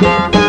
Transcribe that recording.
Música